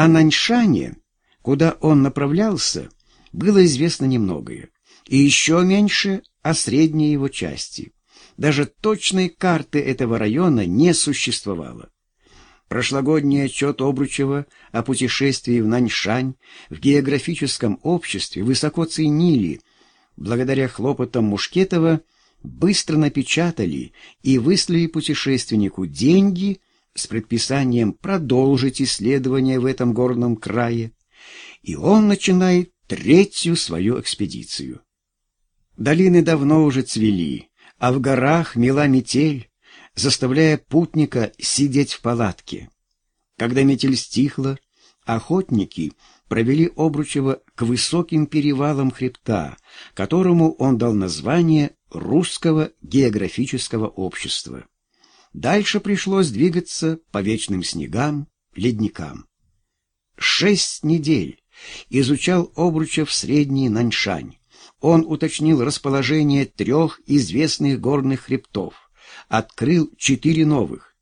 О Наньшане, куда он направлялся, было известно немногое, и еще меньше о средней его части. Даже точной карты этого района не существовало. Прошлогодний отчет Обручева о путешествии в Наньшань в географическом обществе высоко ценили. Благодаря хлопотам Мушкетова быстро напечатали и выслали путешественнику деньги с предписанием продолжить исследования в этом горном крае. И он начинает третью свою экспедицию. Долины давно уже цвели, а в горах мела метель, заставляя путника сидеть в палатке. Когда метель стихла, охотники провели Обручева к высоким перевалам хребта, которому он дал название Русского географического общества. Дальше пришлось двигаться по вечным снегам, ледникам. Шесть недель изучал Обручев средний Наньшань. Он уточнил расположение трех известных горных хребтов открыл четыре новых.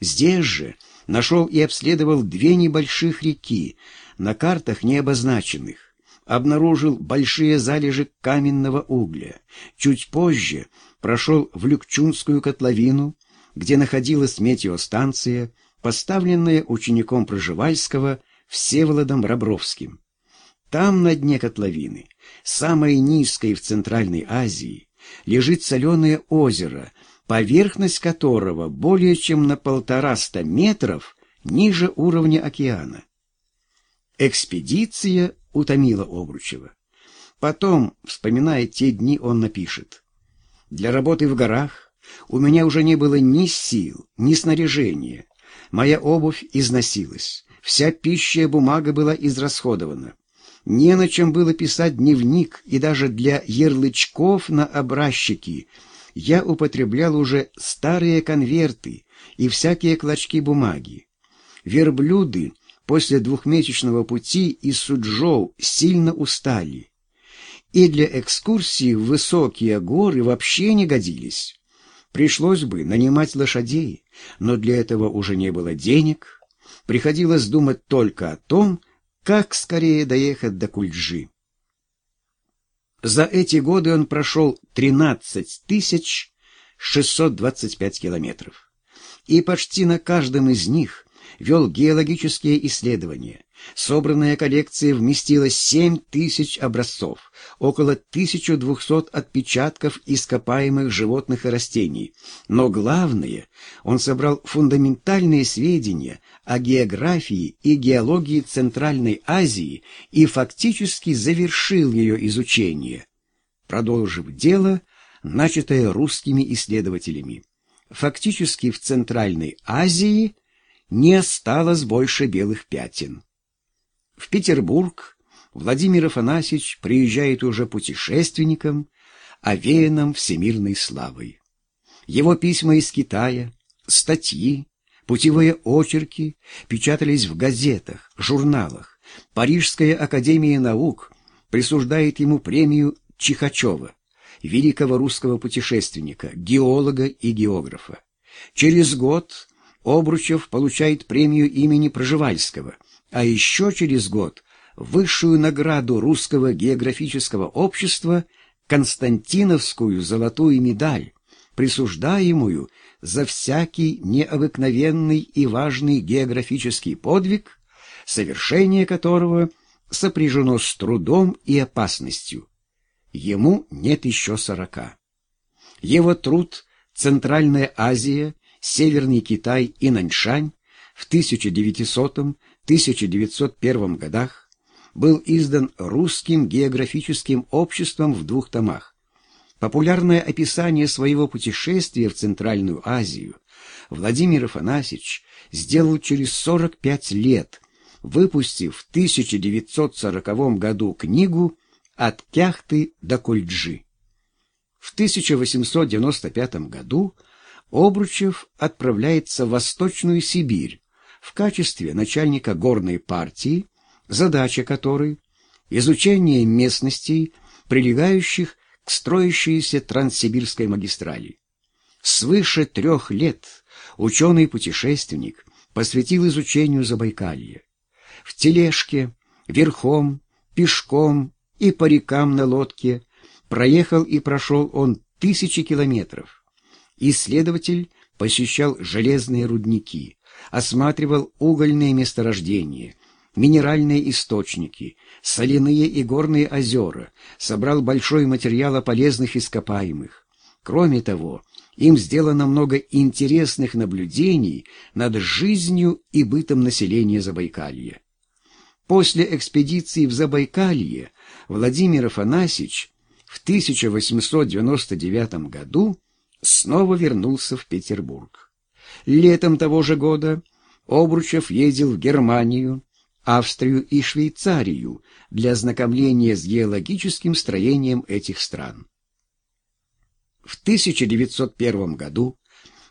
Здесь же нашел и обследовал две небольших реки, на картах не обозначенных. Обнаружил большие залежи каменного угля. Чуть позже прошел в Люкчунскую котловину, где находилась метеостанция, поставленная учеником Проживальского Всеволодом Рабровским. Там, на дне котловины, самой низкой в Центральной Азии, лежит соленое озеро поверхность которого более чем на полтораста метров ниже уровня океана. Экспедиция утомила Обручева. Потом, вспоминая те дни, он напишет. «Для работы в горах у меня уже не было ни сил, ни снаряжения. Моя обувь износилась, вся пища и бумага была израсходована. Не на чем было писать дневник, и даже для ярлычков на образчики – я употреблял уже старые конверты и всякие клочки бумаги. Верблюды после двухмесячного пути из Суджоу сильно устали. И для экскурсии в высокие горы вообще не годились. Пришлось бы нанимать лошадей, но для этого уже не было денег. Приходилось думать только о том, как скорее доехать до Кульджи. За эти годы он прошел 13 тысяч 625 километров. И почти на каждом из них вел геологические исследования. Собранная коллекция вместила 7 тысяч образцов, около 1200 отпечатков ископаемых животных и растений. Но главное, он собрал фундаментальные сведения о географии и геологии Центральной Азии и фактически завершил ее изучение, продолжив дело, начатое русскими исследователями. Фактически в Центральной Азии не осталось больше белых пятен. В Петербург Владимир Афанасьевич приезжает уже путешественником, овеянным всемирной славой. Его письма из Китая, статьи, путевые очерки печатались в газетах, журналах. Парижская академия наук присуждает ему премию Чихачева, великого русского путешественника, геолога и географа. Через год Обручев получает премию имени Проживальского, а еще через год высшую награду Русского географического общества Константиновскую золотую медаль, присуждаемую за всякий необыкновенный и важный географический подвиг, совершение которого сопряжено с трудом и опасностью. Ему нет еще сорока. Его труд «Центральная Азия Северный Китай и Наньшань в 1900-1901 годах был издан Русским географическим обществом в двух томах. Популярное описание своего путешествия в Центральную Азию Владимир Афанасьевич сделал через 45 лет, выпустив в 1940 году книгу «От Кяхты до Кульджи». В 1895 году Обручев отправляется в Восточную Сибирь в качестве начальника горной партии, задача которой – изучение местностей, прилегающих к строящейся Транссибирской магистрали. Свыше трех лет ученый-путешественник посвятил изучению Забайкалья. В тележке, верхом, пешком и по рекам на лодке проехал и прошел он тысячи километров. Исследователь посещал железные рудники, осматривал угольные месторождения, минеральные источники, соляные и горные озера, собрал большой материал о полезных ископаемых. Кроме того, им сделано много интересных наблюдений над жизнью и бытом населения Забайкалья. После экспедиции в Забайкалье Владимир Афанасьевич в 1899 году снова вернулся в Петербург. Летом того же года Обручев ездил в Германию, Австрию и Швейцарию для ознакомления с геологическим строением этих стран. В 1901 году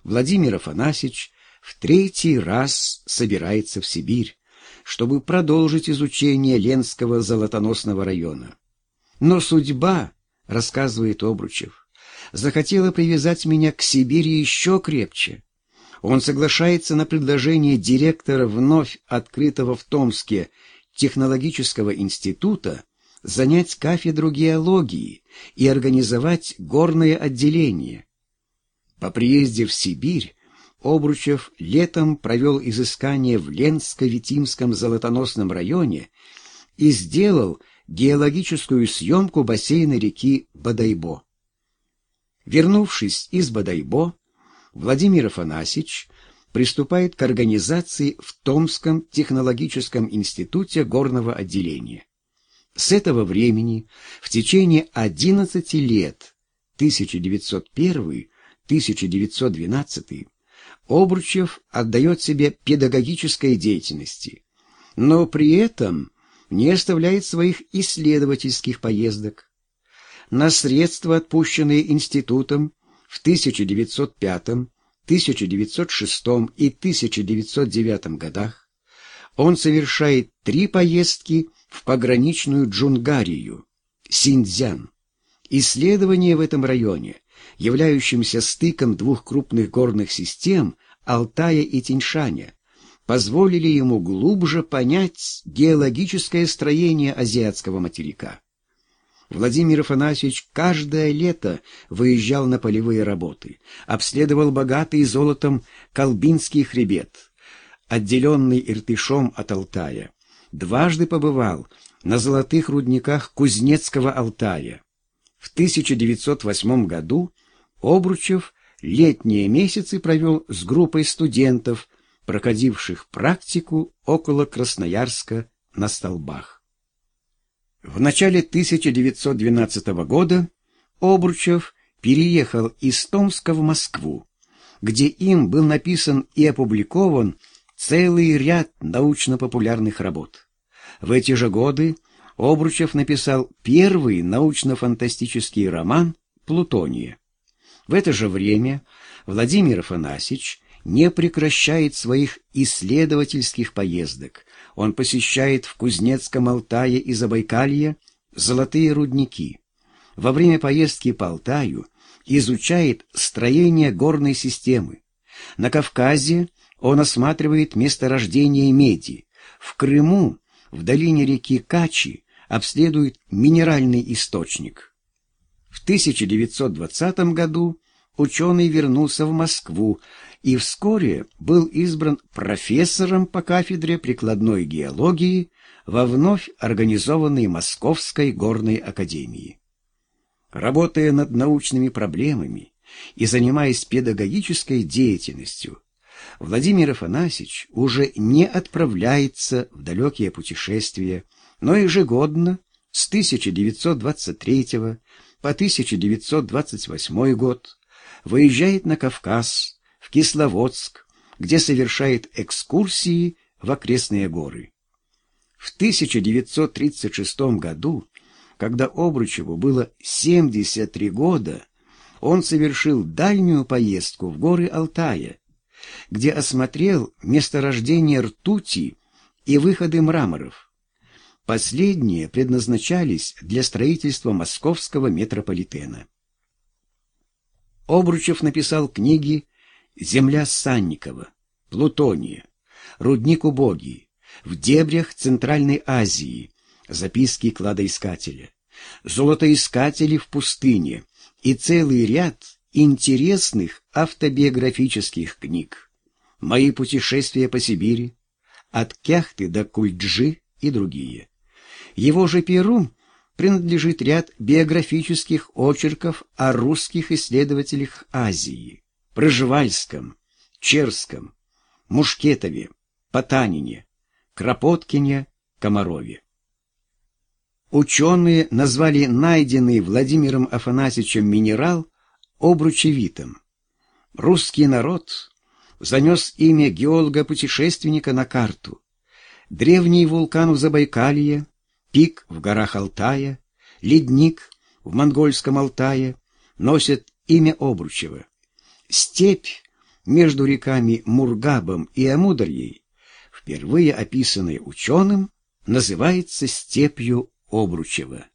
Владимир Афанасьевич в третий раз собирается в Сибирь, чтобы продолжить изучение Ленского золотоносного района. Но судьба, рассказывает Обручев, захотела привязать меня к Сибири еще крепче. Он соглашается на предложение директора вновь открытого в Томске технологического института занять кафедру геологии и организовать горное отделение. По приезде в Сибирь Обручев летом провел изыскание в Ленско-Витимском золотоносном районе и сделал геологическую съемку бассейна реки Бадайбо. Вернувшись из Бадайбо, Владимир Афанасьевич приступает к организации в Томском технологическом институте горного отделения. С этого времени в течение 11 лет 1901-1912 Обручев отдает себе педагогической деятельности, но при этом не оставляет своих исследовательских поездок. На средства, отпущенные институтом в 1905, 1906 и 1909 годах, он совершает три поездки в пограничную Джунгарию, Синьцзян. Исследования в этом районе, являющемся стыком двух крупных горных систем Алтая и Тиньшаня, позволили ему глубже понять геологическое строение азиатского материка. Владимир Афанасьевич каждое лето выезжал на полевые работы, обследовал богатый золотом Колбинский хребет, отделенный Иртышом от Алтая, дважды побывал на золотых рудниках Кузнецкого Алтая. В 1908 году Обручев летние месяцы провел с группой студентов, проходивших практику около Красноярска на столбах. В начале 1912 года Обручев переехал из Томска в Москву, где им был написан и опубликован целый ряд научно-популярных работ. В эти же годы Обручев написал первый научно-фантастический роман «Плутония». В это же время Владимир Афанасьевич не прекращает своих исследовательских поездок. Он посещает в Кузнецком Алтае и Забайкалье золотые рудники. Во время поездки по Алтаю изучает строение горной системы. На Кавказе он осматривает месторождение меди. В Крыму, в долине реки Качи, обследует минеральный источник. В 1920 году ученый вернулся в Москву и вскоре был избран профессором по кафедре прикладной геологии во вновь организованной Московской горной академии. Работая над научными проблемами и занимаясь педагогической деятельностью, Владимир Афанасьевич уже не отправляется в далекие путешествия, но ежегодно с 1923 по 1928 год выезжает на Кавказ, в Кисловодск, где совершает экскурсии в окрестные горы. В 1936 году, когда Обручеву было 73 года, он совершил дальнюю поездку в горы Алтая, где осмотрел месторождение ртути и выходы мраморов. Последние предназначались для строительства московского метрополитена. Обручев написал книги «Земля Санникова», «Плутония», «Рудник убогий», в дебрях Центральной Азии, записки кладоискателя, золотоискатели в пустыне и целый ряд интересных автобиографических книг. Мои путешествия по Сибири, от Кяхты до Кульджи и другие. Его же перу принадлежит ряд биографических очерков о русских исследователях Азии, Проживальском, Черском, Мушкетове, Потанине, Кропоткине, Комарове. Ученые назвали найденный Владимиром Афанасьевичем минерал обручевитом. Русский народ занес имя геолога-путешественника на карту. Древний вулкан в Забайкалье, пик в горах Алтая, ледник в монгольском Алтае носят имя Обручева. Степь между реками Мургабом и Амударьей, впервые описанная ученым, называется степью Обручева.